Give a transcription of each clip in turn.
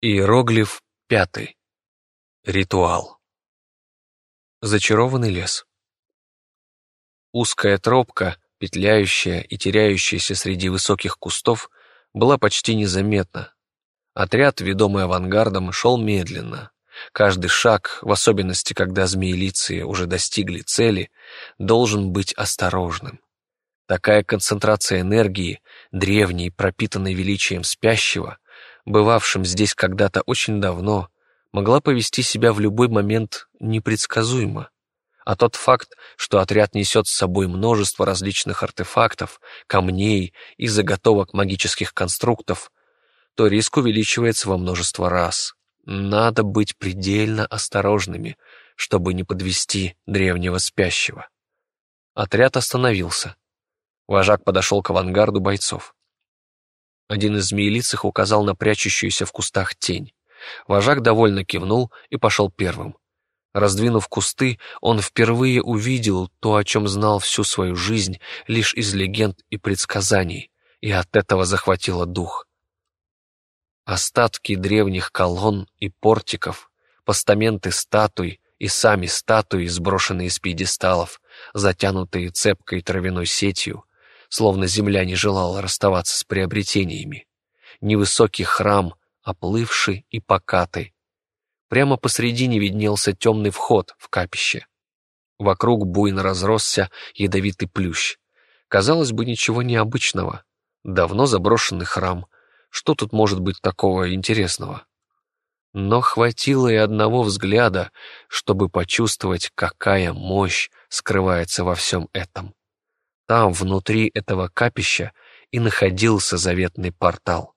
Иероглиф пятый. Ритуал. Зачарованный лес. Узкая тропка, петляющая и теряющаяся среди высоких кустов, была почти незаметна. Отряд, ведомый авангардом, шел медленно. Каждый шаг, в особенности, когда змеелицы уже достигли цели, должен быть осторожным. Такая концентрация энергии, древней, пропитанной величием спящего — бывавшим здесь когда-то очень давно, могла повести себя в любой момент непредсказуемо. А тот факт, что отряд несет с собой множество различных артефактов, камней и заготовок магических конструктов, то риск увеличивается во множество раз. Надо быть предельно осторожными, чтобы не подвести древнего спящего. Отряд остановился. Вожак подошел к авангарду бойцов. Один из змеелицых указал на прячущуюся в кустах тень. Вожак довольно кивнул и пошел первым. Раздвинув кусты, он впервые увидел то, о чем знал всю свою жизнь лишь из легенд и предсказаний, и от этого захватило дух. Остатки древних колонн и портиков, постаменты статуй и сами статуи, сброшенные с пьедесталов, затянутые цепкой травяной сетью, словно земля не желала расставаться с приобретениями. Невысокий храм, оплывший и покатый. Прямо посредине виднелся темный вход в капище. Вокруг буйно разросся ядовитый плющ. Казалось бы, ничего необычного. Давно заброшенный храм. Что тут может быть такого интересного? Но хватило и одного взгляда, чтобы почувствовать, какая мощь скрывается во всем этом. Там, внутри этого капища, и находился заветный портал.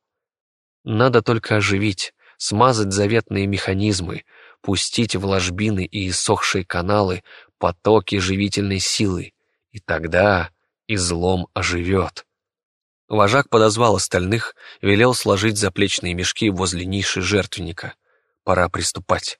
Надо только оживить, смазать заветные механизмы, пустить в ложбины и иссохшие каналы потоки живительной силы, и тогда излом оживет. Вожак подозвал остальных, велел сложить заплечные мешки возле ниши жертвенника. Пора приступать.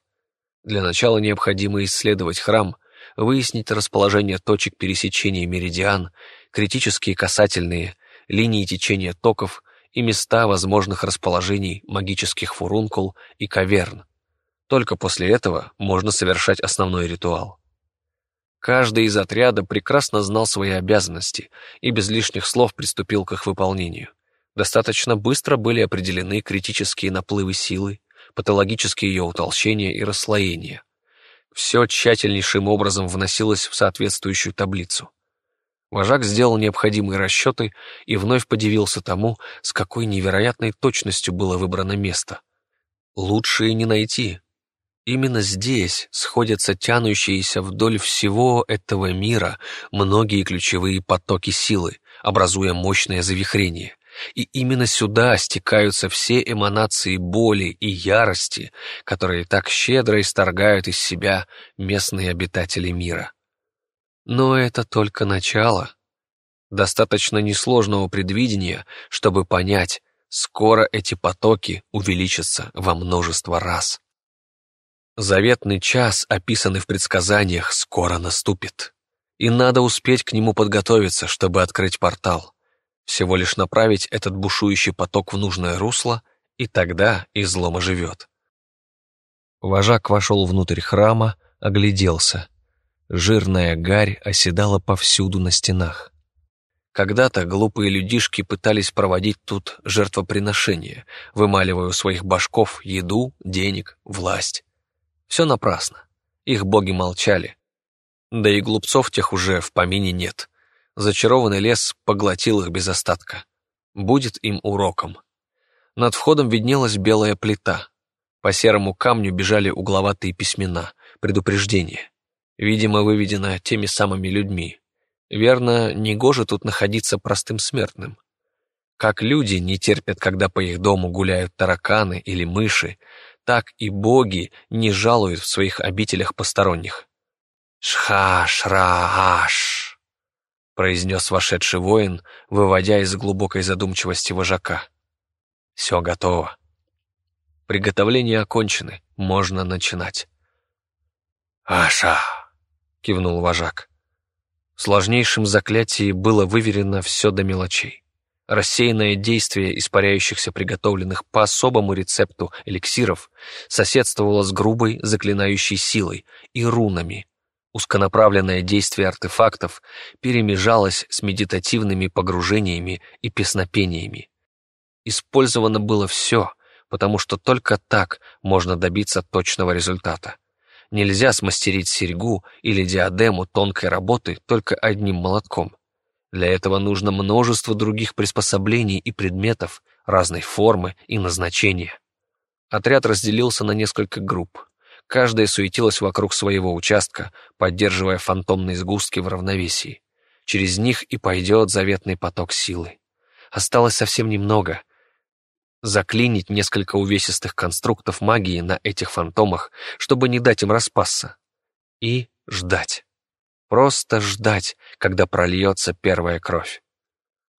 Для начала необходимо исследовать храм выяснить расположение точек пересечения меридиан, критические касательные, линии течения токов и места возможных расположений магических фурункул и каверн. Только после этого можно совершать основной ритуал. Каждый из отряда прекрасно знал свои обязанности и без лишних слов приступил к их выполнению. Достаточно быстро были определены критические наплывы силы, патологические ее утолщения и расслоения – все тщательнейшим образом вносилось в соответствующую таблицу. Вожак сделал необходимые расчеты и вновь подивился тому, с какой невероятной точностью было выбрано место. Лучше и не найти. Именно здесь сходятся тянущиеся вдоль всего этого мира многие ключевые потоки силы, образуя мощное завихрение и именно сюда стекаются все эманации боли и ярости, которые так щедро исторгают из себя местные обитатели мира. Но это только начало. Достаточно несложного предвидения, чтобы понять, скоро эти потоки увеличатся во множество раз. Заветный час, описанный в предсказаниях, скоро наступит. И надо успеть к нему подготовиться, чтобы открыть портал. Всего лишь направить этот бушующий поток в нужное русло, и тогда излом оживет. Вожак вошел внутрь храма, огляделся. Жирная гарь оседала повсюду на стенах. Когда-то глупые людишки пытались проводить тут жертвоприношения, вымаливая у своих башков еду, денег, власть. Все напрасно. Их боги молчали. Да и глупцов тех уже в помине нет. Зачарованный лес поглотил их без остатка. Будет им уроком. Над входом виднелась белая плита. По серому камню бежали угловатые письмена, предупреждения. Видимо, выведено теми самыми людьми. Верно, негоже тут находиться простым смертным. Как люди не терпят, когда по их дому гуляют тараканы или мыши, так и боги не жалуют в своих обителях посторонних. Шха-шра-аш произнес вошедший воин, выводя из глубокой задумчивости вожака. «Все готово. Приготовления окончены, можно начинать». «Аша!» — кивнул вожак. В сложнейшем заклятии было выверено все до мелочей. Рассеянное действие испаряющихся приготовленных по особому рецепту эликсиров соседствовало с грубой заклинающей силой и рунами. Узконаправленное действие артефактов перемежалось с медитативными погружениями и песнопениями. Использовано было все, потому что только так можно добиться точного результата. Нельзя смастерить серьгу или диадему тонкой работы только одним молотком. Для этого нужно множество других приспособлений и предметов разной формы и назначения. Отряд разделился на несколько групп. Каждая суетилась вокруг своего участка, поддерживая фантомные сгустки в равновесии. Через них и пойдет заветный поток силы. Осталось совсем немного, заклинить несколько увесистых конструктов магии на этих фантомах, чтобы не дать им распасться. И ждать. Просто ждать, когда прольется первая кровь.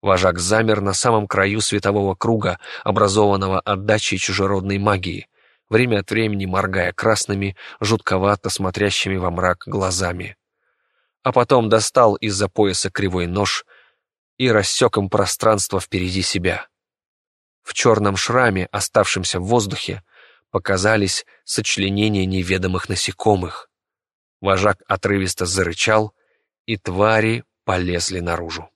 Вожак замер на самом краю светового круга, образованного отдачей чужеродной магии, время от времени моргая красными, жутковато смотрящими во мрак глазами. А потом достал из-за пояса кривой нож и рассек им пространство впереди себя. В черном шраме, оставшемся в воздухе, показались сочленения неведомых насекомых. Вожак отрывисто зарычал, и твари полезли наружу.